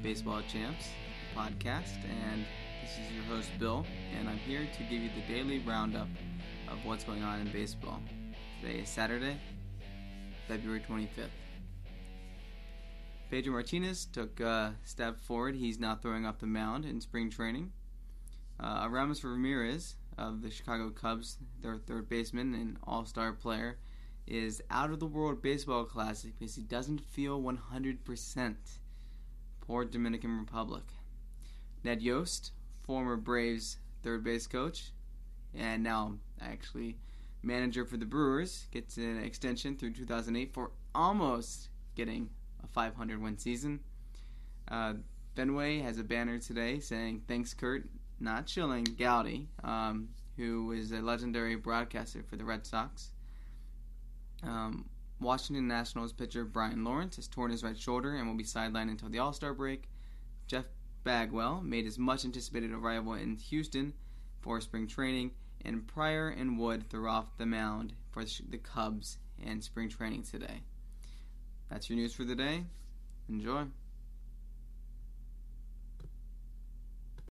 Baseball Champs podcast, and this is your host, Bill, and I'm here to give you the daily roundup of what's going on in baseball. Today is Saturday, February 25th. Pedro Martinez took a step forward. He's now throwing off the mound in spring training. Uh, Aramis Ramirez of the Chicago Cubs, their third baseman and all star player, is out of the World Baseball Classic because he doesn't feel 100%. Poor Dominican Republic. Ned Yost, former Braves third base coach, and now actually manager for the Brewers, gets an extension through 2008 for almost getting a 500 win season. Uh, Fenway has a banner today saying, Thanks, Curt, not chilling, Gowdy, um, who is a legendary broadcaster for the Red Sox. Um, Washington Nationals pitcher Brian Lawrence has torn his right shoulder and will be sidelined until the All Star break. Jeff Bagwell made his much anticipated arrival in Houston for spring training, and Pryor and Wood threw off the mound for the Cubs in spring training today. That's your news for the day. Enjoy.